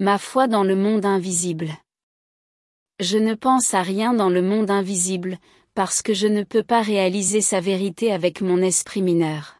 Ma foi dans le monde invisible. Je ne pense à rien dans le monde invisible, parce que je ne peux pas réaliser sa vérité avec mon esprit mineur.